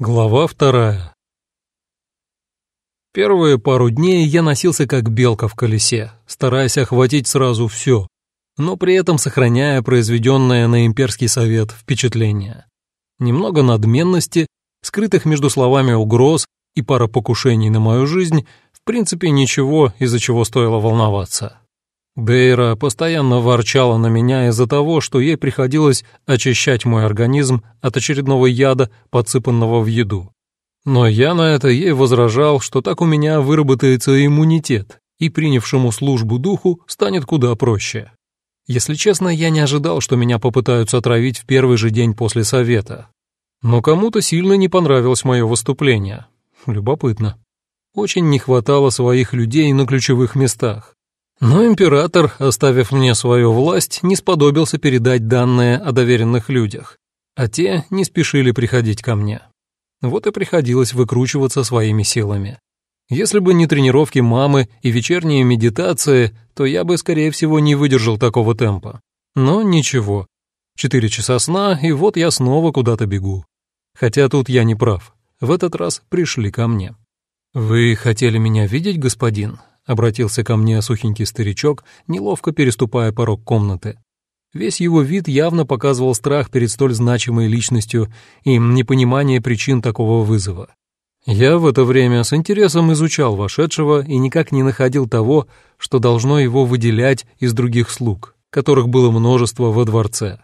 Глава вторая Первые пару дней я носился как белка в колесе, стараясь охватить сразу все, но при этом сохраняя произведенное на имперский совет впечатление. Немного надменности, скрытых между словами угроз и пара покушений на мою жизнь, в принципе ничего, из-за чего стоило волноваться. Дейра постоянно ворчала на меня из-за того, что ей приходилось очищать мой организм от очередного яда, подсыпанного в еду. Но я на это ей возражал, что так у меня выработается иммунитет, и принявшему службу духу станет куда проще. Если честно, я не ожидал, что меня попытаются отравить в первый же день после совета. Но кому-то сильно не понравилось мое выступление. Любопытно. Очень не хватало своих людей на ключевых местах. Но император, оставив мне свою власть, не сподобился передать данные о доверенных людях, а те не спешили приходить ко мне. Вот и приходилось выкручиваться своими силами. Если бы не тренировки мамы и вечерние медитации, то я бы, скорее всего, не выдержал такого темпа. Но ничего. Четыре часа сна, и вот я снова куда-то бегу. Хотя тут я не прав. В этот раз пришли ко мне. «Вы хотели меня видеть, господин?» Обратился ко мне сухенький старичок, неловко переступая порог комнаты. Весь его вид явно показывал страх перед столь значимой личностью и непонимание причин такого вызова. Я в это время с интересом изучал вошедшего и никак не находил того, что должно его выделять из других слуг, которых было множество во дворце.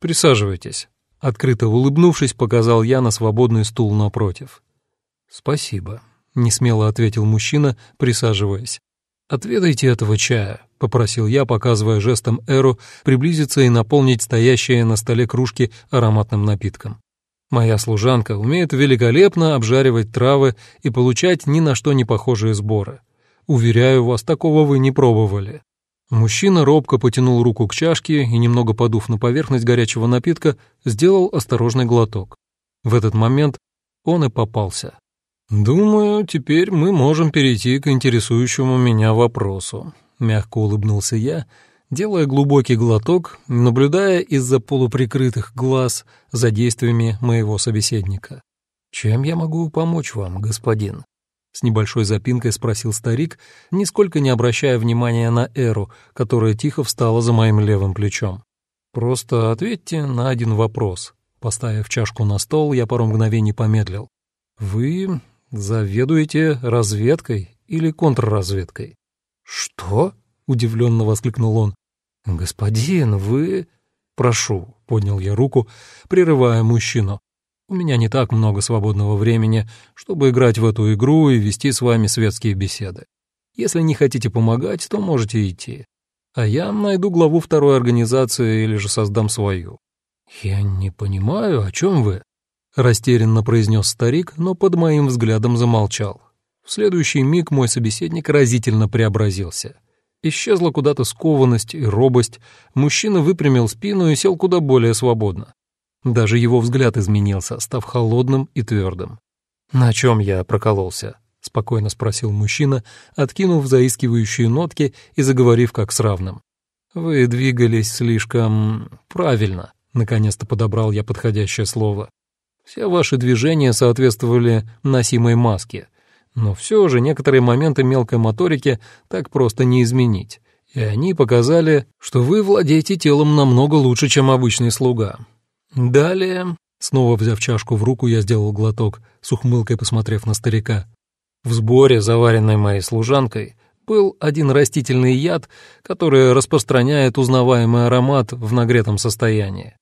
«Присаживайтесь», — открыто улыбнувшись, показал я на свободный стул напротив. «Спасибо», несмело ответил мужчина, присаживаясь. «Отведайте этого чая», — попросил я, показывая жестом Эру приблизиться и наполнить стоящие на столе кружки ароматным напитком. Моя служанка умеет великолепно обжаривать травы и получать ни на что не похожие сборы. Уверяю вас, такого вы не пробовали. Мужчина робко потянул руку к чашке и, немного подув на поверхность горячего напитка, сделал осторожный глоток. В этот момент он и попался. «Думаю, теперь мы можем перейти к интересующему меня вопросу», — мягко улыбнулся я, делая глубокий глоток, наблюдая из-за полуприкрытых глаз за действиями моего собеседника. «Чем я могу помочь вам, господин?» С небольшой запинкой спросил старик, нисколько не обращая внимания на Эру, которая тихо встала за моим левым плечом. «Просто ответьте на один вопрос». Поставив чашку на стол, я пару мгновений помедлил. «Вы «Заведуете разведкой или контрразведкой?» «Что?» — удивленно воскликнул он. «Господин, вы...» «Прошу», — поднял я руку, прерывая мужчину. «У меня не так много свободного времени, чтобы играть в эту игру и вести с вами светские беседы. Если не хотите помогать, то можете идти. А я найду главу второй организации или же создам свою». «Я не понимаю, о чем вы?» Растерянно произнес старик, но под моим взглядом замолчал. В следующий миг мой собеседник разительно преобразился. Исчезла куда-то скованность и робость, мужчина выпрямил спину и сел куда более свободно. Даже его взгляд изменился, став холодным и твердым. «На чем я прокололся?» — спокойно спросил мужчина, откинув заискивающие нотки и заговорив как с равным. «Вы двигались слишком правильно», — наконец-то подобрал я подходящее слово. Все ваши движения соответствовали носимой маске, но все же некоторые моменты мелкой моторики так просто не изменить, и они показали, что вы владеете телом намного лучше, чем обычный слуга. Далее, снова взяв чашку в руку, я сделал глоток, с ухмылкой посмотрев на старика. В сборе, заваренной моей служанкой, был один растительный яд, который распространяет узнаваемый аромат в нагретом состоянии.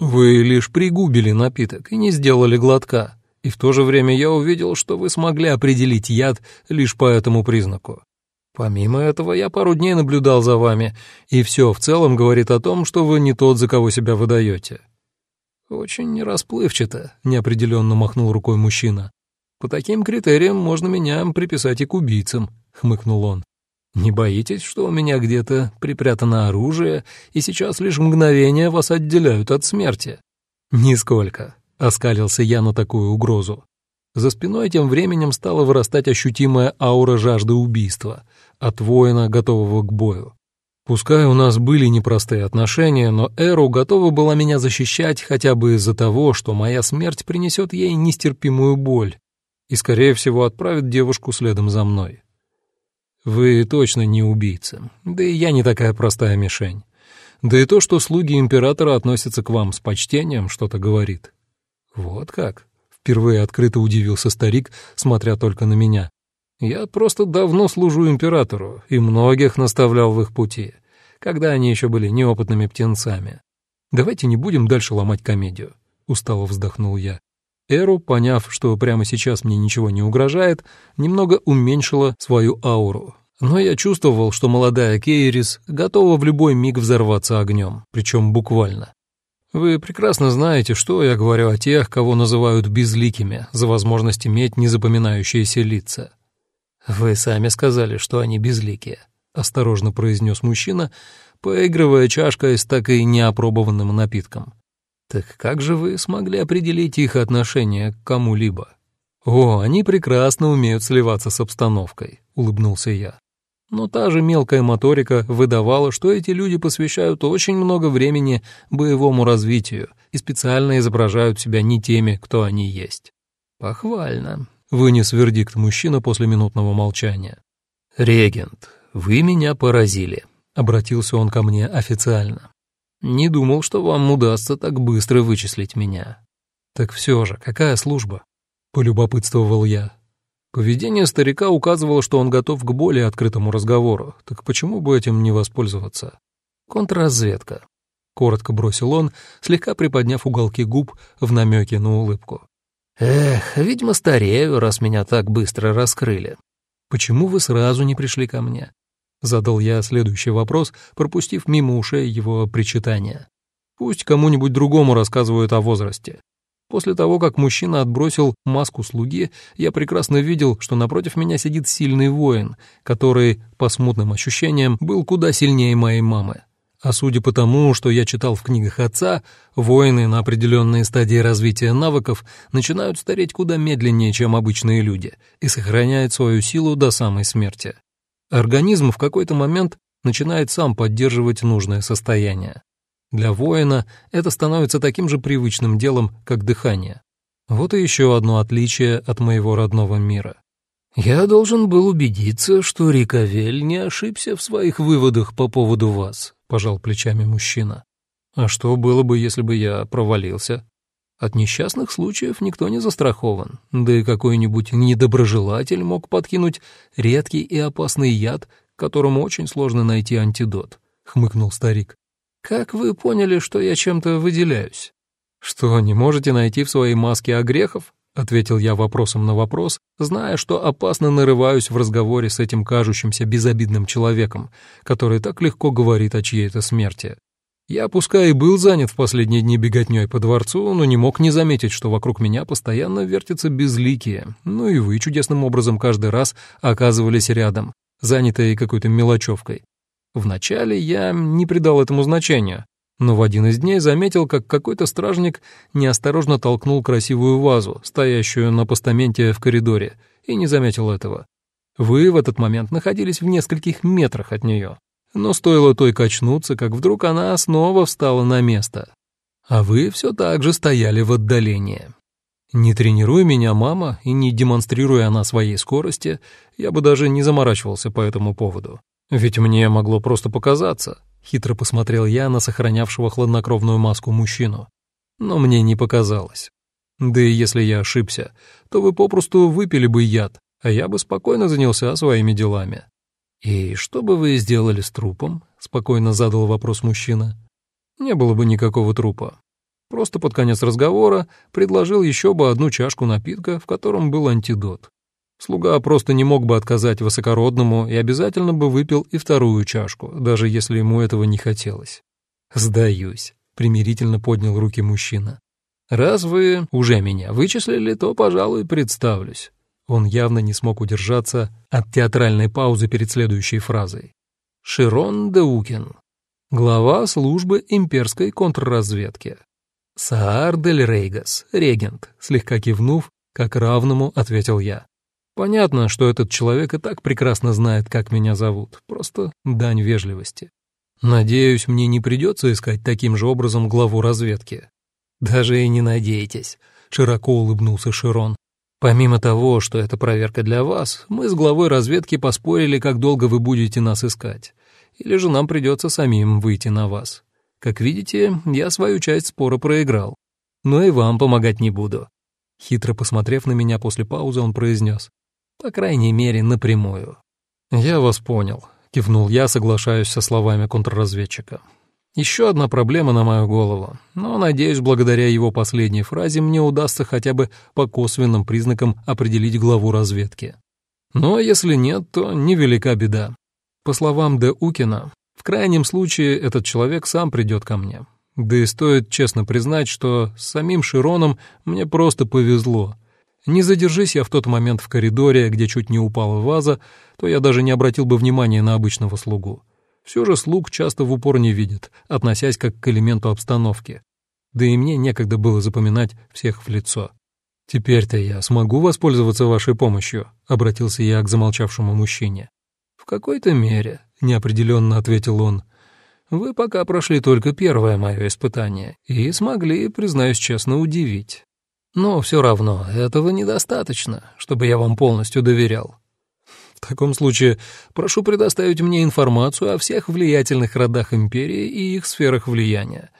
Вы лишь пригубили напиток и не сделали глотка, и в то же время я увидел, что вы смогли определить яд лишь по этому признаку. Помимо этого, я пару дней наблюдал за вами, и все в целом говорит о том, что вы не тот, за кого себя выдаете. Очень расплывчато, неопределенно махнул рукой мужчина. По таким критериям можно меня приписать и к убийцам, хмыкнул он. Не боитесь, что у меня где-то припрятано оружие, и сейчас лишь мгновение вас отделяют от смерти?» «Нисколько», — оскалился я на такую угрозу. За спиной тем временем стала вырастать ощутимая аура жажды убийства от воина, готового к бою. Пускай у нас были непростые отношения, но Эру готова была меня защищать хотя бы из-за того, что моя смерть принесет ей нестерпимую боль и, скорее всего, отправит девушку следом за мной. Вы точно не убийца, да и я не такая простая мишень. Да и то, что слуги императора относятся к вам с почтением, что-то говорит. Вот как? Впервые открыто удивился старик, смотря только на меня. Я просто давно служу императору и многих наставлял в их пути когда они еще были неопытными птенцами. Давайте не будем дальше ломать комедию, устало вздохнул я. Эру, поняв, что прямо сейчас мне ничего не угрожает, немного уменьшила свою ауру. Но я чувствовал, что молодая Кейрис готова в любой миг взорваться огнем, причем буквально. Вы прекрасно знаете, что я говорю о тех, кого называют безликими, за возможность иметь незапоминающиеся лица. Вы сами сказали, что они безликие. — осторожно произнес мужчина, поигрывая чашкой с так и неопробованным напитком. «Так как же вы смогли определить их отношение к кому-либо?» «О, они прекрасно умеют сливаться с обстановкой», — улыбнулся я. Но та же мелкая моторика выдавала, что эти люди посвящают очень много времени боевому развитию и специально изображают себя не теми, кто они есть. «Похвально», — вынес вердикт мужчина после минутного молчания. «Регент, вы меня поразили», — обратился он ко мне официально. «Не думал, что вам удастся так быстро вычислить меня». «Так все же, какая служба?» — полюбопытствовал я. Поведение старика указывало, что он готов к более открытому разговору, так почему бы этим не воспользоваться? «Контрразведка», — коротко бросил он, слегка приподняв уголки губ в намеке на улыбку. «Эх, видимо, старею, раз меня так быстро раскрыли. Почему вы сразу не пришли ко мне? Задал я следующий вопрос, пропустив мимо ушей его причитания. Пусть кому-нибудь другому рассказывают о возрасте. После того, как мужчина отбросил маску слуги, я прекрасно видел, что напротив меня сидит сильный воин, который, по смутным ощущениям, был куда сильнее моей мамы. А судя по тому, что я читал в книгах отца, воины на определенной стадии развития навыков начинают стареть куда медленнее, чем обычные люди, и сохраняют свою силу до самой смерти. Организм в какой-то момент начинает сам поддерживать нужное состояние. Для воина это становится таким же привычным делом, как дыхание. Вот и еще одно отличие от моего родного мира. «Я должен был убедиться, что Рикавель не ошибся в своих выводах по поводу вас», — пожал плечами мужчина. «А что было бы, если бы я провалился?» От несчастных случаев никто не застрахован, да и какой-нибудь недоброжелатель мог подкинуть редкий и опасный яд, которому очень сложно найти антидот», — хмыкнул старик. «Как вы поняли, что я чем-то выделяюсь?» «Что, не можете найти в своей маске огрехов?» — ответил я вопросом на вопрос, зная, что опасно нарываюсь в разговоре с этим кажущимся безобидным человеком, который так легко говорит о чьей-то смерти. Я, пускай и был занят в последние дни беготней по дворцу, но не мог не заметить, что вокруг меня постоянно вертятся безликие, ну и вы чудесным образом каждый раз оказывались рядом, занятые какой-то мелочевкой. Вначале я не придал этому значения, но в один из дней заметил, как какой-то стражник неосторожно толкнул красивую вазу, стоящую на постаменте в коридоре, и не заметил этого. Вы в этот момент находились в нескольких метрах от нее. Но стоило той качнуться, как вдруг она снова встала на место. А вы все так же стояли в отдалении. Не тренируя меня мама и не демонстрируя она своей скорости, я бы даже не заморачивался по этому поводу. Ведь мне могло просто показаться. Хитро посмотрел я на сохранявшего хладнокровную маску мужчину. Но мне не показалось. Да и если я ошибся, то вы попросту выпили бы яд, а я бы спокойно занялся своими делами. «И что бы вы сделали с трупом?» — спокойно задал вопрос мужчина. «Не было бы никакого трупа. Просто под конец разговора предложил еще бы одну чашку напитка, в котором был антидот. Слуга просто не мог бы отказать высокородному и обязательно бы выпил и вторую чашку, даже если ему этого не хотелось. «Сдаюсь», — примирительно поднял руки мужчина. «Раз вы уже меня вычислили, то, пожалуй, представлюсь. Он явно не смог удержаться от театральной паузы перед следующей фразой. Широн Деукин, глава службы имперской контрразведки. Саар дель Рейгас, регент, слегка кивнув, как равному ответил я. Понятно, что этот человек и так прекрасно знает, как меня зовут, просто дань вежливости. Надеюсь, мне не придется искать таким же образом главу разведки. Даже и не надейтесь, широко улыбнулся Широн. Помимо того, что это проверка для вас, мы с главой разведки поспорили, как долго вы будете нас искать. Или же нам придется самим выйти на вас. Как видите, я свою часть спора проиграл. Но и вам помогать не буду. Хитро посмотрев на меня после паузы, он произнес. По крайней мере, напрямую. «Я вас понял», — кивнул я, соглашаюсь со словами контрразведчика. Еще одна проблема на мою голову, но, надеюсь, благодаря его последней фразе мне удастся хотя бы по косвенным признакам определить главу разведки. Но если нет, то невелика беда. По словам Де Укина, в крайнем случае этот человек сам придет ко мне. Да и стоит честно признать, что с самим Широном мне просто повезло. Не задержись я в тот момент в коридоре, где чуть не упала ваза, то я даже не обратил бы внимания на обычного слугу. Все же слуг часто в упор не видят, относясь как к элементу обстановки. Да и мне некогда было запоминать всех в лицо. «Теперь-то я смогу воспользоваться вашей помощью», — обратился я к замолчавшему мужчине. «В какой-то мере», — неопределенно ответил он. «Вы пока прошли только первое мое испытание и смогли, признаюсь честно, удивить. Но все равно этого недостаточно, чтобы я вам полностью доверял. В таком случае прошу предоставить мне информацию о всех влиятельных родах империи и их сферах влияния.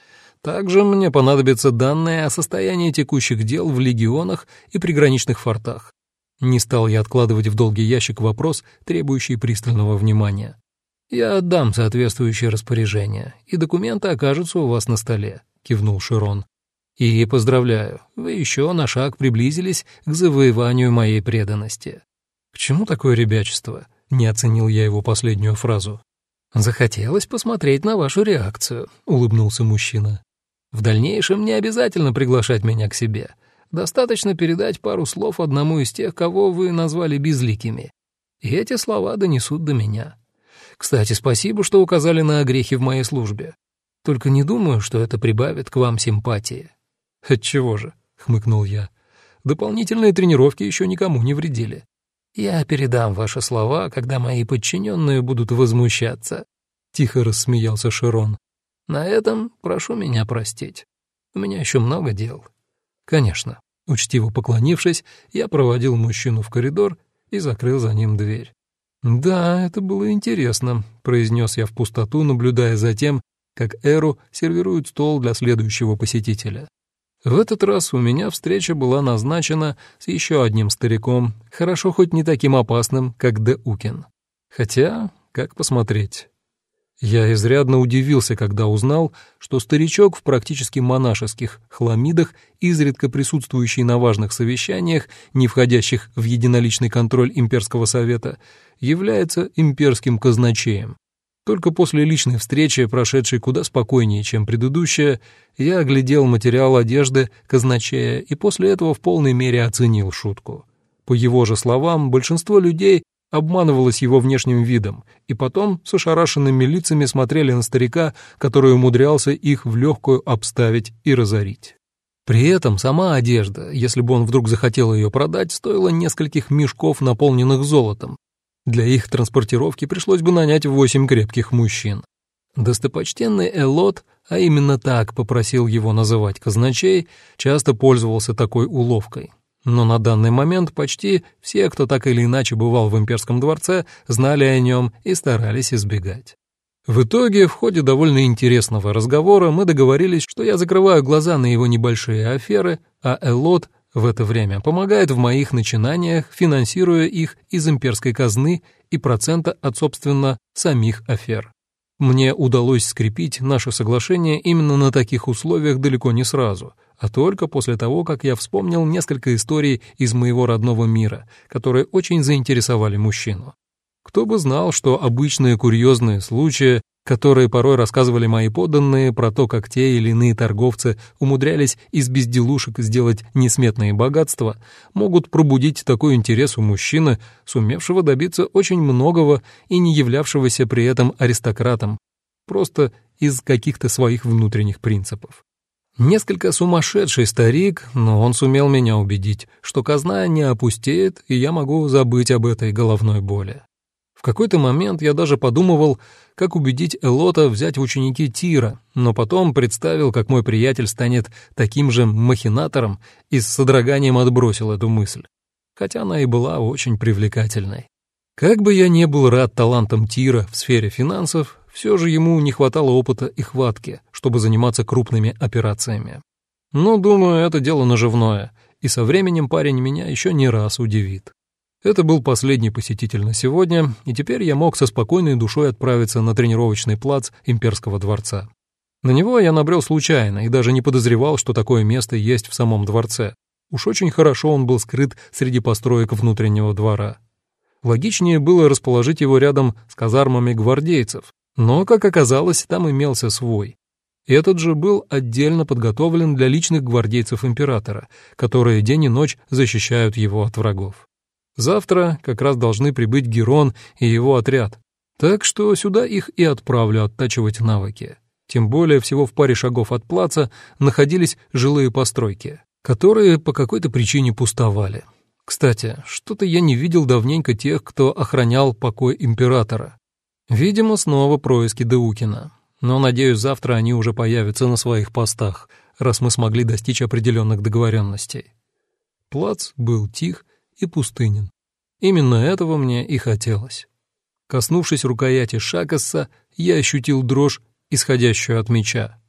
Также мне понадобятся данные о состоянии текущих дел в легионах и приграничных фортах. Не стал я откладывать в долгий ящик вопрос, требующий пристального внимания. «Я отдам соответствующее распоряжение, и документы окажутся у вас на столе», — кивнул Широн. «И поздравляю, вы еще на шаг приблизились к завоеванию моей преданности. «К чему такое ребячество?» — не оценил я его последнюю фразу. «Захотелось посмотреть на вашу реакцию», — улыбнулся мужчина. «В дальнейшем не обязательно приглашать меня к себе. Достаточно передать пару слов одному из тех, кого вы назвали безликими. И эти слова донесут до меня. Кстати, спасибо, что указали на огрехи в моей службе. Только не думаю, что это прибавит к вам симпатии». «Отчего же?» — хмыкнул я. «Дополнительные тренировки еще никому не вредили. Я передам ваши слова, когда мои подчиненные будут возмущаться», — тихо рассмеялся Широн. «На этом прошу меня простить. У меня еще много дел». «Конечно». Учтиво поклонившись, я проводил мужчину в коридор и закрыл за ним дверь. «Да, это было интересно», — произнес я в пустоту, наблюдая за тем, как Эру сервирует стол для следующего посетителя. В этот раз у меня встреча была назначена с еще одним стариком, хорошо хоть не таким опасным, как Де Укин. Хотя, как посмотреть. Я изрядно удивился, когда узнал, что старичок в практически монашеских хламидах, изредка присутствующий на важных совещаниях, не входящих в единоличный контроль имперского совета, является имперским казначеем. Только после личной встречи, прошедшей куда спокойнее, чем предыдущая, я оглядел материал одежды казначея и после этого в полной мере оценил шутку. По его же словам, большинство людей обманывалось его внешним видом, и потом с ошарашенными лицами смотрели на старика, который умудрялся их в легкую обставить и разорить. При этом сама одежда, если бы он вдруг захотел ее продать, стоила нескольких мешков, наполненных золотом, для их транспортировки пришлось бы нанять восемь крепких мужчин. Достопочтенный Элот, а именно так попросил его называть казначей, часто пользовался такой уловкой. Но на данный момент почти все, кто так или иначе бывал в имперском дворце, знали о нем и старались избегать. В итоге, в ходе довольно интересного разговора мы договорились, что я закрываю глаза на его небольшие аферы, а Элот в это время помогает в моих начинаниях, финансируя их из имперской казны и процента от, собственно, самих афер. Мне удалось скрепить наше соглашение именно на таких условиях далеко не сразу, а только после того, как я вспомнил несколько историй из моего родного мира, которые очень заинтересовали мужчину. Кто бы знал, что обычные курьезные случаи которые порой рассказывали мои подданные про то, как те или иные торговцы умудрялись из безделушек сделать несметные богатства, могут пробудить такой интерес у мужчины, сумевшего добиться очень многого и не являвшегося при этом аристократом, просто из каких-то своих внутренних принципов. Несколько сумасшедший старик, но он сумел меня убедить, что казна не опустеет, и я могу забыть об этой головной боли. В какой-то момент я даже подумывал, как убедить Элота взять в ученики Тира, но потом представил, как мой приятель станет таким же махинатором и с содроганием отбросил эту мысль, хотя она и была очень привлекательной. Как бы я не был рад талантам Тира в сфере финансов, все же ему не хватало опыта и хватки, чтобы заниматься крупными операциями. Но, думаю, это дело наживное, и со временем парень меня еще не раз удивит. Это был последний посетитель на сегодня, и теперь я мог со спокойной душой отправиться на тренировочный плац Имперского дворца. На него я набрел случайно и даже не подозревал, что такое место есть в самом дворце. Уж очень хорошо он был скрыт среди построек внутреннего двора. Логичнее было расположить его рядом с казармами гвардейцев, но, как оказалось, там имелся свой. Этот же был отдельно подготовлен для личных гвардейцев императора, которые день и ночь защищают его от врагов. Завтра как раз должны прибыть Герон и его отряд, так что сюда их и отправлю оттачивать навыки. Тем более всего в паре шагов от плаца находились жилые постройки, которые по какой-то причине пустовали. Кстати, что-то я не видел давненько тех, кто охранял покой императора. Видимо, снова происки Деукина. Но, надеюсь, завтра они уже появятся на своих постах, раз мы смогли достичь определенных договоренностей. Плац был тих и пустынен. Именно этого мне и хотелось. Коснувшись рукояти Шакаса, я ощутил дрожь, исходящую от меча.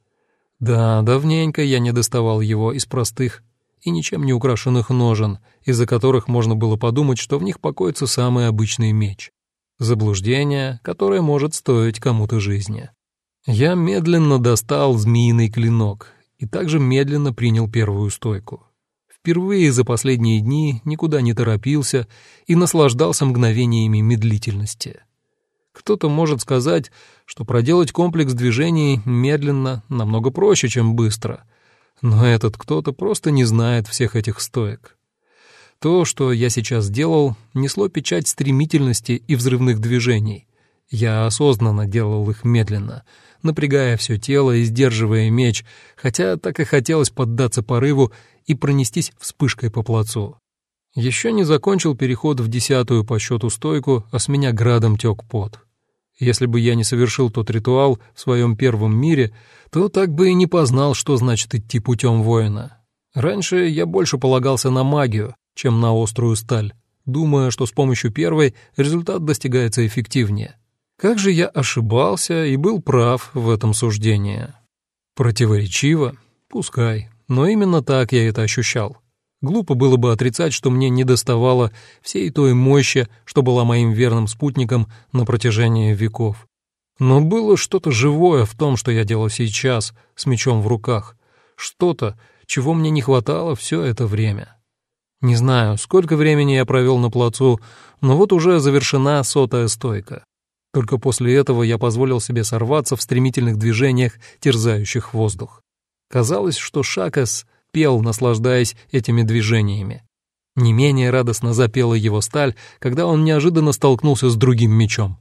Да, давненько я не доставал его из простых и ничем не украшенных ножен, из-за которых можно было подумать, что в них покоится самый обычный меч. Заблуждение, которое может стоить кому-то жизни. Я медленно достал змеиный клинок и также медленно принял первую стойку. Впервые за последние дни никуда не торопился и наслаждался мгновениями медлительности. Кто-то может сказать, что проделать комплекс движений медленно намного проще, чем быстро. Но этот кто-то просто не знает всех этих стоек. То, что я сейчас делал, несло печать стремительности и взрывных движений. Я осознанно делал их медленно — напрягая все тело и сдерживая меч, хотя так и хотелось поддаться порыву и пронестись вспышкой по плацу. Еще не закончил переход в десятую по счету стойку, а с меня градом тек пот. Если бы я не совершил тот ритуал в своем первом мире, то так бы и не познал, что значит идти путем воина. Раньше я больше полагался на магию, чем на острую сталь, думая, что с помощью первой результат достигается эффективнее. Как же я ошибался и был прав в этом суждении. Противоречиво? Пускай. Но именно так я это ощущал. Глупо было бы отрицать, что мне недоставало всей той мощи, что была моим верным спутником на протяжении веков. Но было что-то живое в том, что я делал сейчас, с мечом в руках. Что-то, чего мне не хватало все это время. Не знаю, сколько времени я провел на плацу, но вот уже завершена сотая стойка. Только после этого я позволил себе сорваться в стремительных движениях, терзающих воздух. Казалось, что Шакас пел, наслаждаясь этими движениями. Не менее радостно запела его сталь, когда он неожиданно столкнулся с другим мечом.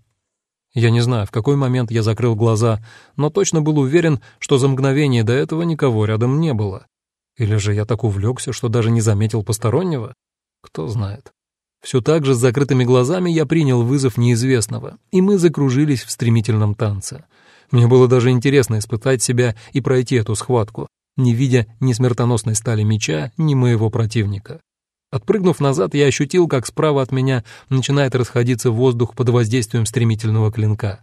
Я не знаю, в какой момент я закрыл глаза, но точно был уверен, что за мгновение до этого никого рядом не было. Или же я так увлекся, что даже не заметил постороннего? Кто знает. Все так же с закрытыми глазами я принял вызов неизвестного, и мы закружились в стремительном танце. Мне было даже интересно испытать себя и пройти эту схватку, не видя ни смертоносной стали меча, ни моего противника. Отпрыгнув назад, я ощутил, как справа от меня начинает расходиться воздух под воздействием стремительного клинка.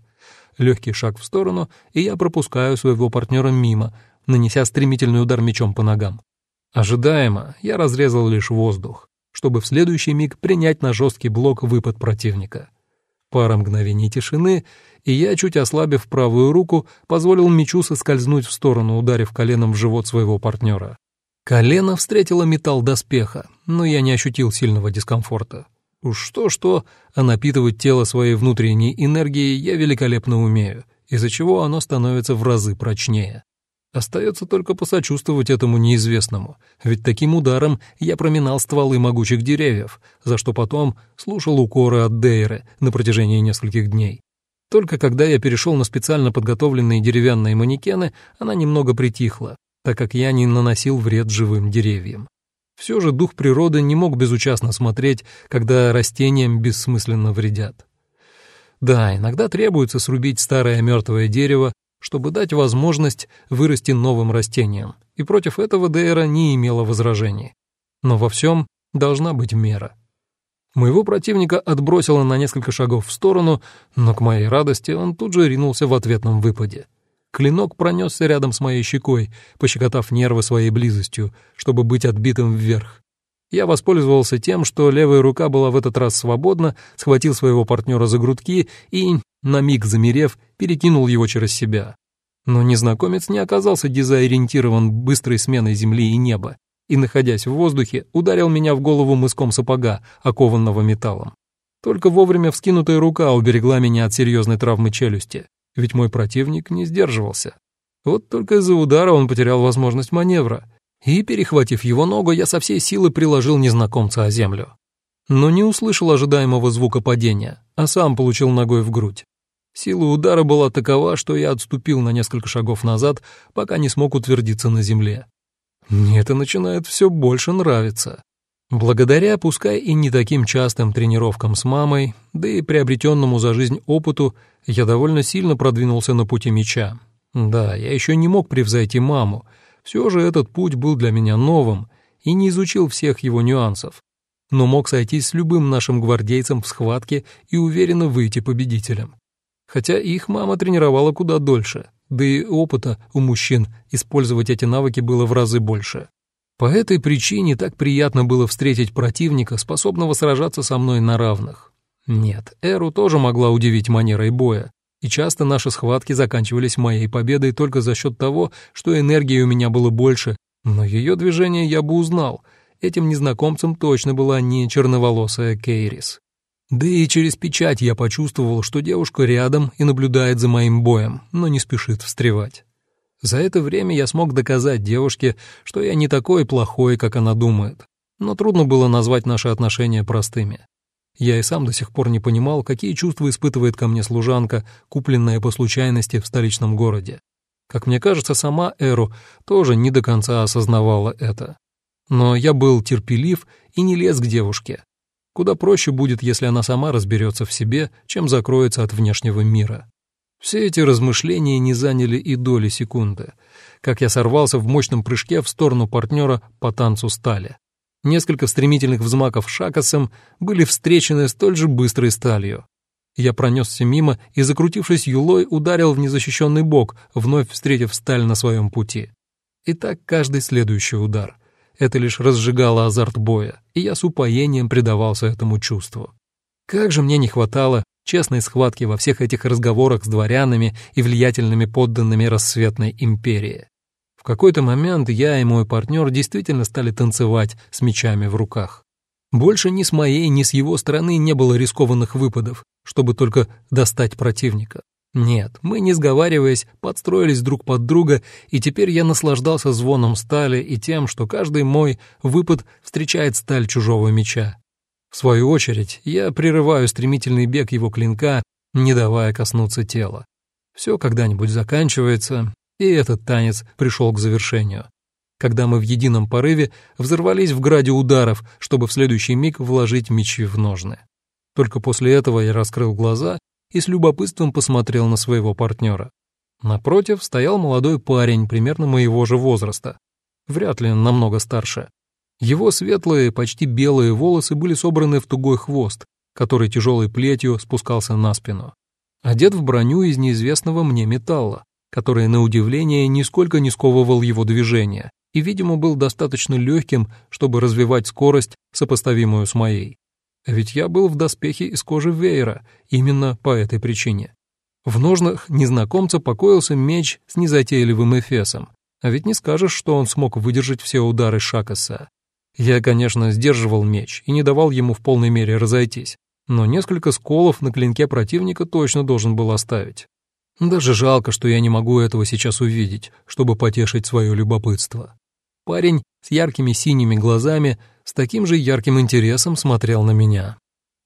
Легкий шаг в сторону, и я пропускаю своего партнера мимо, нанеся стремительный удар мечом по ногам. Ожидаемо, я разрезал лишь воздух чтобы в следующий миг принять на жесткий блок выпад противника. Пара мгновений тишины, и я, чуть ослабив правую руку, позволил мечу соскользнуть в сторону, ударив коленом в живот своего партнера. Колено встретило металл доспеха, но я не ощутил сильного дискомфорта. Уж что-что, а напитывать тело своей внутренней энергией я великолепно умею, из-за чего оно становится в разы прочнее. Остается только посочувствовать этому неизвестному, ведь таким ударом я проминал стволы могучих деревьев, за что потом слушал укоры от Дейры на протяжении нескольких дней. Только когда я перешел на специально подготовленные деревянные манекены, она немного притихла, так как я не наносил вред живым деревьям. Все же дух природы не мог безучастно смотреть, когда растениям бессмысленно вредят. Да, иногда требуется срубить старое мертвое дерево, чтобы дать возможность вырасти новым растениям, и против этого Дейра не имела возражений. Но во всем должна быть мера. Моего противника отбросило на несколько шагов в сторону, но к моей радости он тут же ринулся в ответном выпаде. Клинок пронесся рядом с моей щекой, пощекотав нервы своей близостью, чтобы быть отбитым вверх. Я воспользовался тем, что левая рука была в этот раз свободна, схватил своего партнера за грудки и, на миг замерев, перекинул его через себя. Но незнакомец не оказался дезориентирован быстрой сменой земли и неба, и, находясь в воздухе, ударил меня в голову мыском сапога, окованного металлом. Только вовремя вскинутая рука уберегла меня от серьезной травмы челюсти, ведь мой противник не сдерживался. Вот только из-за удара он потерял возможность маневра, и, перехватив его ногу, я со всей силы приложил незнакомца о землю. Но не услышал ожидаемого звука падения, а сам получил ногой в грудь. Сила удара была такова, что я отступил на несколько шагов назад, пока не смог утвердиться на земле. Мне это начинает все больше нравиться. Благодаря, пускай и не таким частым тренировкам с мамой, да и приобретенному за жизнь опыту, я довольно сильно продвинулся на пути меча. Да, я еще не мог превзойти маму, все же этот путь был для меня новым и не изучил всех его нюансов, но мог сойтись с любым нашим гвардейцем в схватке и уверенно выйти победителем. Хотя их мама тренировала куда дольше, да и опыта у мужчин использовать эти навыки было в разы больше. По этой причине так приятно было встретить противника, способного сражаться со мной на равных. Нет, Эру тоже могла удивить манерой боя, и часто наши схватки заканчивались моей победой только за счет того, что энергии у меня было больше, но ее движение я бы узнал. Этим незнакомцем точно была не черноволосая Кейрис. Да и через печать я почувствовал, что девушка рядом и наблюдает за моим боем, но не спешит встревать. За это время я смог доказать девушке, что я не такой плохой, как она думает. Но трудно было назвать наши отношения простыми. Я и сам до сих пор не понимал, какие чувства испытывает ко мне служанка, купленная по случайности в столичном городе. Как мне кажется, сама Эру тоже не до конца осознавала это. Но я был терпелив и не лез к девушке, Куда проще будет, если она сама разберется в себе, чем закроется от внешнего мира. Все эти размышления не заняли и доли секунды, как я сорвался в мощном прыжке в сторону партнера по танцу стали. Несколько стремительных взмаков шакасом были встречены столь же быстрой сталью. Я пронесся мимо и, закрутившись юлой, ударил в незащищенный бок, вновь встретив сталь на своем пути. И так каждый следующий удар. Это лишь разжигало азарт боя, и я с упоением предавался этому чувству. Как же мне не хватало честной схватки во всех этих разговорах с дворянами и влиятельными подданными рассветной империи. В какой-то момент я и мой партнер действительно стали танцевать с мечами в руках. Больше ни с моей, ни с его стороны не было рискованных выпадов, чтобы только достать противника. Нет, мы, не сговариваясь, подстроились друг под друга, и теперь я наслаждался звоном стали и тем, что каждый мой выпад встречает сталь чужого меча. В свою очередь, я прерываю стремительный бег его клинка, не давая коснуться тела. Все когда-нибудь заканчивается, и этот танец пришел к завершению. Когда мы в едином порыве взорвались в граде ударов, чтобы в следующий миг вложить мечи в ножны. Только после этого я раскрыл глаза и с любопытством посмотрел на своего партнера. Напротив стоял молодой парень примерно моего же возраста, вряд ли намного старше. Его светлые, почти белые волосы были собраны в тугой хвост, который тяжелой плетью спускался на спину. Одет в броню из неизвестного мне металла, который, на удивление, нисколько не сковывал его движения и, видимо, был достаточно легким, чтобы развивать скорость, сопоставимую с моей. Ведь я был в доспехе из кожи веера, именно по этой причине. В ножнах незнакомца покоился меч с незатейливым эфесом, а ведь не скажешь, что он смог выдержать все удары Шакаса. Я, конечно, сдерживал меч и не давал ему в полной мере разойтись, но несколько сколов на клинке противника точно должен был оставить. Даже жалко, что я не могу этого сейчас увидеть, чтобы потешить свое любопытство. Парень с яркими синими глазами с таким же ярким интересом смотрел на меня.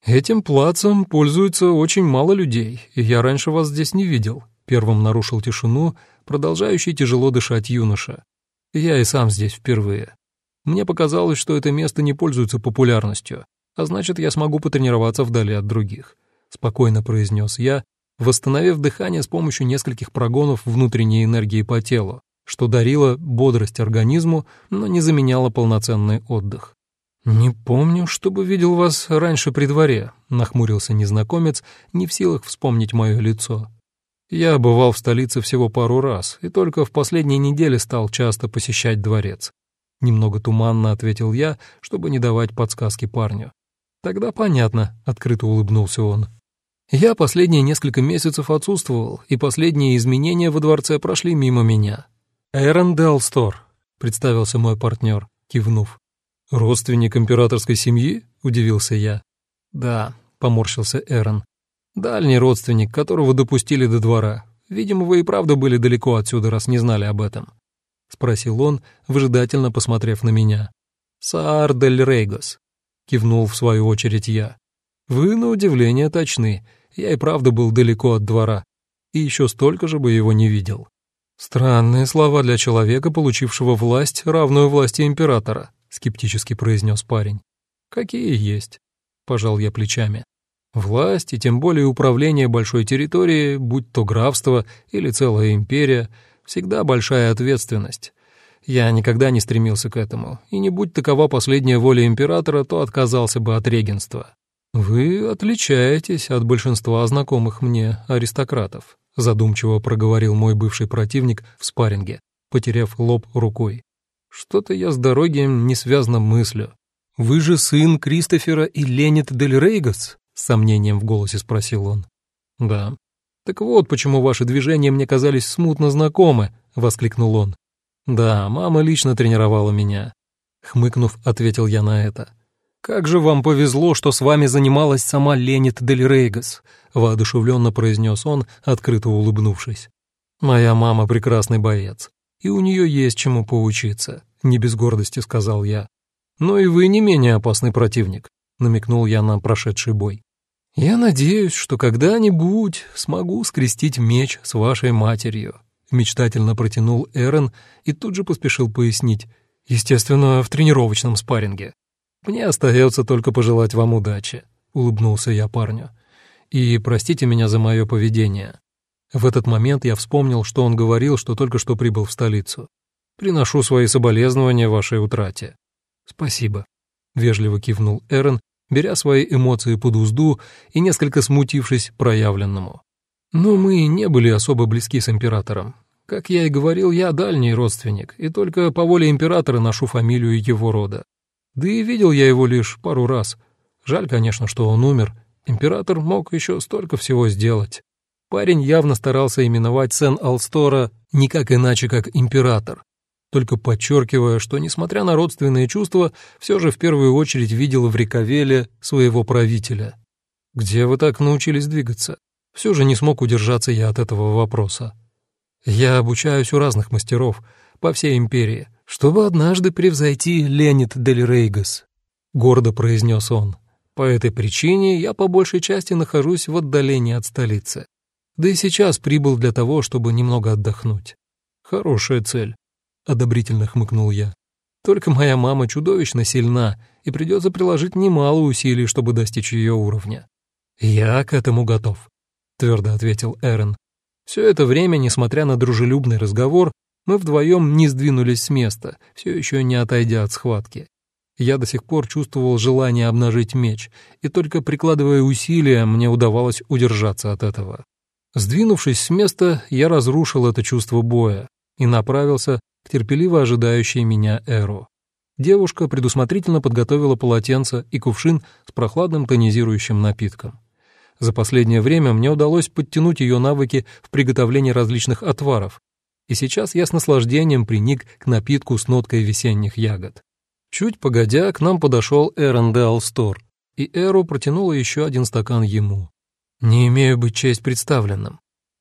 «Этим плацем пользуется очень мало людей, и я раньше вас здесь не видел», — первым нарушил тишину, продолжающий тяжело дышать юноша. «Я и сам здесь впервые. Мне показалось, что это место не пользуется популярностью, а значит, я смогу потренироваться вдали от других. спокойно произнес я, восстановив дыхание с помощью нескольких прогонов внутренней энергии по телу, что дарило бодрость организму, но не заменяло полноценный отдых. «Не помню, чтобы видел вас раньше при дворе», — нахмурился незнакомец, не в силах вспомнить мое лицо. «Я бывал в столице всего пару раз, и только в последние недели стал часто посещать дворец. Немного туманно ответил я, чтобы не давать подсказки парню. «Тогда понятно», — открыто улыбнулся он. «Я последние несколько месяцев отсутствовал, и последние изменения во дворце прошли мимо меня». «Эрон Делстор», — представился мой партнер, кивнув. «Родственник императорской семьи?» — удивился я. «Да», — поморщился Эрон. «Дальний родственник, которого допустили до двора. Видимо, вы и правда были далеко отсюда, раз не знали об этом. — спросил он, выжидательно посмотрев на меня. «Саар дель Рейгос», — кивнул в свою очередь я. «Вы, на удивление, точны. Я и правда был далеко от двора. И еще столько же бы его не видел». «Странные слова для человека, получившего власть, равную власти императора», — скептически произнес парень. «Какие есть?» — пожал я плечами. «Власть и тем более управление большой территорией, будь то графство или целая империя — всегда большая ответственность. Я никогда не стремился к этому, и не будь такова последняя воля императора, то отказался бы от регенства. «Вы отличаетесь от большинства знакомых мне аристократов», задумчиво проговорил мой бывший противник в спарринге, потеряв лоб рукой. «Что-то я с дороги не связано мыслю. Вы же сын Кристофера и Ленит Дель Рейгас?» с сомнением в голосе спросил он. «Да», «Так вот, почему ваши движения мне казались смутно знакомы», — воскликнул он. «Да, мама лично тренировала меня», — хмыкнув, ответил я на это. «Как же вам повезло, что с вами занималась сама Ленит Дель Рейгас», — воодушевленно произнес он, открыто улыбнувшись. «Моя мама прекрасный боец, и у нее есть чему поучиться», — не без гордости сказал я. «Но и вы не менее опасный противник», — намекнул я на прошедший бой. «Я надеюсь, что когда-нибудь смогу скрестить меч с вашей матерью», — мечтательно протянул Эрен и тут же поспешил пояснить. «Естественно, в тренировочном спарринге. Мне остается только пожелать вам удачи», — улыбнулся я парню. «И простите меня за мое поведение». В этот момент я вспомнил, что он говорил, что только что прибыл в столицу. «Приношу свои соболезнования вашей утрате». «Спасибо», — вежливо кивнул Эрен беря свои эмоции под узду и несколько смутившись проявленному. Но мы не были особо близки с императором. Как я и говорил, я дальний родственник, и только по воле императора ношу фамилию его рода. Да и видел я его лишь пару раз. Жаль, конечно, что он умер. Император мог еще столько всего сделать. Парень явно старался именовать Сен-Алстора никак иначе, как император, только подчеркивая, что, несмотря на родственные чувства, все же в первую очередь видел в Рикавеле своего правителя. «Где вы так научились двигаться?» Все же не смог удержаться я от этого вопроса. «Я обучаюсь у разных мастеров по всей империи, чтобы однажды превзойти Ленит Дель Рейгас», — гордо произнес он. «По этой причине я по большей части нахожусь в отдалении от столицы. Да и сейчас прибыл для того, чтобы немного отдохнуть. Хорошая цель. — одобрительно хмыкнул я. «Только моя мама чудовищно сильна, и придется приложить немало усилий, чтобы достичь ее уровня». «Я к этому готов», — твердо ответил Эрен. Все это время, несмотря на дружелюбный разговор, мы вдвоем не сдвинулись с места, все еще не отойдя от схватки. Я до сих пор чувствовал желание обнажить меч, и только прикладывая усилия, мне удавалось удержаться от этого. Сдвинувшись с места, я разрушил это чувство боя и направился к терпеливо ожидающей меня Эру. Девушка предусмотрительно подготовила полотенце и кувшин с прохладным тонизирующим напитком. За последнее время мне удалось подтянуть ее навыки в приготовлении различных отваров, и сейчас я с наслаждением приник к напитку с ноткой весенних ягод. Чуть погодя, к нам подошел Эрон де Алстор, и Эру протянула еще один стакан ему. «Не имею быть честь представленным».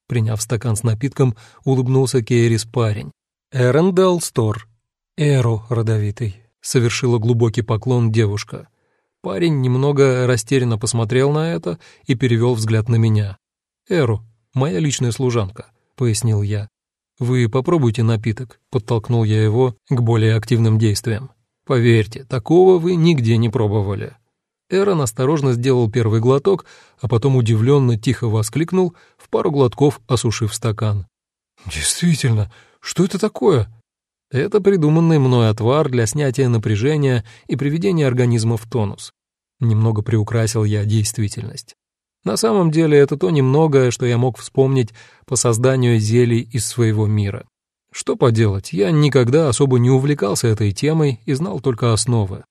Приняв стакан с напитком, улыбнулся Кейрис парень. «Эрендал Стор». «Эру, родовитый», — совершила глубокий поклон девушка. Парень немного растерянно посмотрел на это и перевел взгляд на меня. «Эру, моя личная служанка», — пояснил я. «Вы попробуйте напиток», — подтолкнул я его к более активным действиям. «Поверьте, такого вы нигде не пробовали». Эрон осторожно сделал первый глоток, а потом удивленно тихо воскликнул, в пару глотков осушив стакан. «Действительно, что это такое?» Это придуманный мной отвар для снятия напряжения и приведения организма в тонус. Немного приукрасил я действительность. На самом деле это то немногое, что я мог вспомнить по созданию зелий из своего мира. Что поделать, я никогда особо не увлекался этой темой и знал только основы.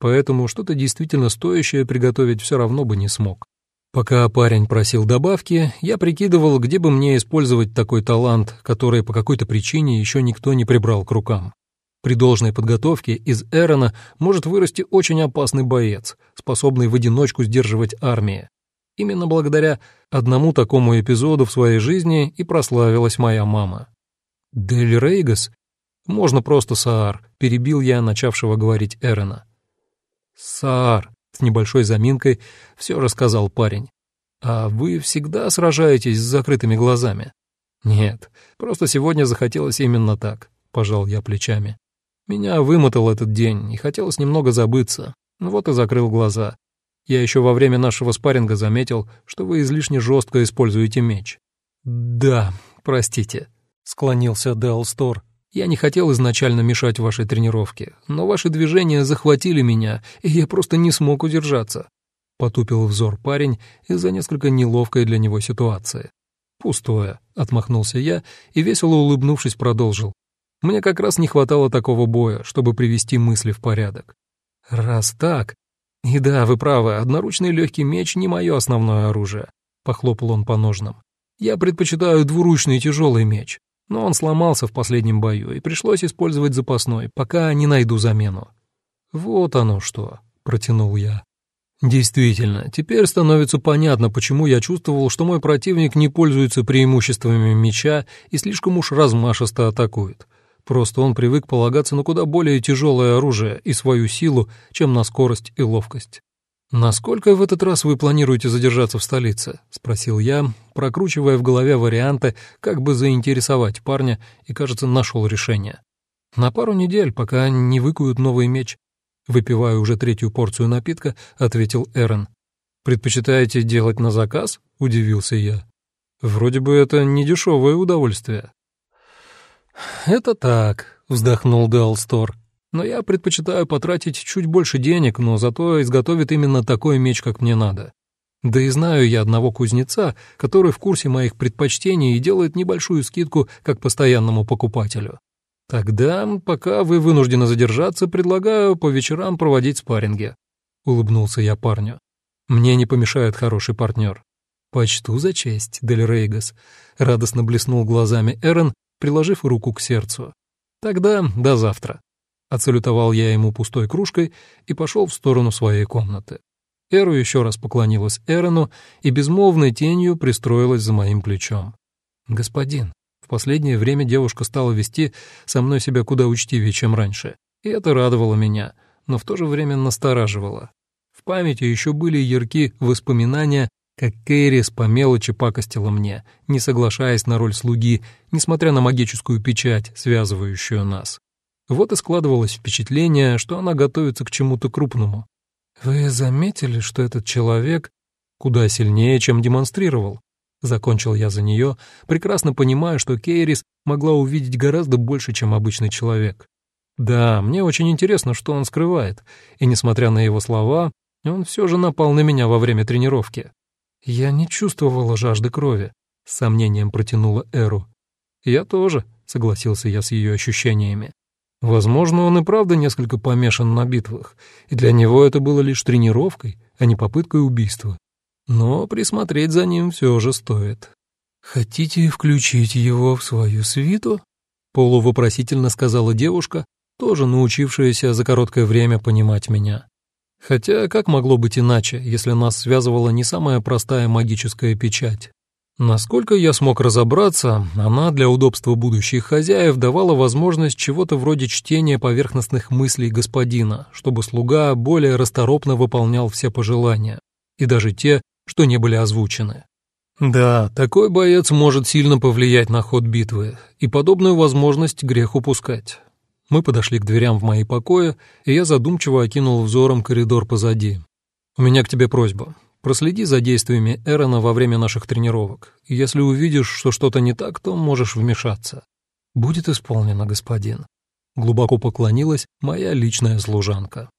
Поэтому что-то действительно стоящее приготовить все равно бы не смог. Пока парень просил добавки, я прикидывал, где бы мне использовать такой талант, который по какой-то причине еще никто не прибрал к рукам. При должной подготовке из Эрона может вырасти очень опасный боец, способный в одиночку сдерживать армии. Именно благодаря одному такому эпизоду в своей жизни и прославилась моя мама. «Дель Рейгас?» «Можно просто Саар», — перебил я начавшего говорить Эрона. «Саар», — с небольшой заминкой все рассказал парень. «А вы всегда сражаетесь с закрытыми глазами?» «Нет, просто сегодня захотелось именно так», — пожал я плечами. «Меня вымотал этот день, и хотелось немного забыться. Вот и закрыл глаза. Я еще во время нашего спарринга заметил, что вы излишне жестко используете меч». «Да, простите», — склонился Дэл Стор. «Я не хотел изначально мешать вашей тренировке, но ваши движения захватили меня, и я просто не смог удержаться». Потупил взор парень из-за несколько неловкой для него ситуации. «Пустое», — отмахнулся я и, весело улыбнувшись, продолжил. «Мне как раз не хватало такого боя, чтобы привести мысли в порядок». «Раз так, «И да, вы правы, одноручный легкий меч не мое основное оружие», — похлопал он по ножнам. «Я предпочитаю двуручный тяжелый меч, но он сломался в последнем бою, и пришлось использовать запасной, пока не найду замену». «Вот оно что», — протянул я. Действительно, теперь становится понятно, почему я чувствовал, что мой противник не пользуется преимуществами меча и слишком уж размашисто атакует. Просто он привык полагаться на куда более тяжелое оружие и свою силу, чем на скорость и ловкость. «Насколько в этот раз вы планируете задержаться в столице?» — спросил я, прокручивая в голове варианты, как бы заинтересовать парня, и, кажется, нашел решение. «На пару недель, пока не выкуют новый меч». Выпивая уже третью порцию напитка, ответил Эрен. «Предпочитаете делать на заказ?» — удивился я. «Вроде бы это не дешевое удовольствие». «Это так», — вздохнул Делстор. «Но я предпочитаю потратить чуть больше денег, но зато изготовит именно такой меч, как мне надо. Да и знаю я одного кузнеца, который в курсе моих предпочтений и делает небольшую скидку как постоянному покупателю. Тогда, пока вы вынуждены задержаться, предлагаю по вечерам проводить спарринги», — улыбнулся я парню. «Мне не помешает хороший партнер». «Почту за честь, Дель Рейгас», — радостно блеснул глазами Эрен приложив руку к сердцу. «Тогда до завтра». Отсалютовал я ему пустой кружкой и пошел в сторону своей комнаты. Эру еще раз поклонилась Эрону и безмолвной тенью пристроилась за моим плечом. «Господин». В последнее время девушка стала вести со мной себя куда учтивее, чем раньше. И это радовало меня, но в то же время настораживало. В памяти еще были ярки воспоминания как Кэрис по мелочи пакостила мне, не соглашаясь на роль слуги, несмотря на магическую печать, связывающую нас. Вот и складывалось впечатление, что она готовится к чему-то крупному. «Вы заметили, что этот человек куда сильнее, чем демонстрировал?» Закончил я за нее, прекрасно понимая, что Кейрис могла увидеть гораздо больше, чем обычный человек. Да, мне очень интересно, что он скрывает, и, несмотря на его слова, он все же напал на меня во время тренировки. «Я не чувствовала жажды крови», — с сомнением протянула Эру. «Я тоже», — согласился я с ее ощущениями. Возможно, он и правда несколько помешан на битвах, и для него это было лишь тренировкой, а не попыткой убийства. Но присмотреть за ним все же стоит. «Хотите включить его в свою свиту?» — полувопросительно сказала девушка, тоже научившаяся за короткое время понимать меня. Хотя как могло быть иначе, если нас связывала не самая простая магическая печать? Насколько я смог разобраться, она для удобства будущих хозяев давала возможность чего-то вроде чтения поверхностных мыслей господина, чтобы слуга более расторопно выполнял все пожелания, и даже те, что не были озвучены. Да, такой боец может сильно повлиять на ход битвы, и подобную возможность грех упускать. Мы подошли к дверям в мои покои, и я задумчиво окинул взором коридор позади. «У меня к тебе просьба. Проследи за действиями Эрона во время наших тренировок. Если увидишь, что что-то не так, то можешь вмешаться». «Будет исполнено, господин». Глубоко поклонилась моя личная служанка.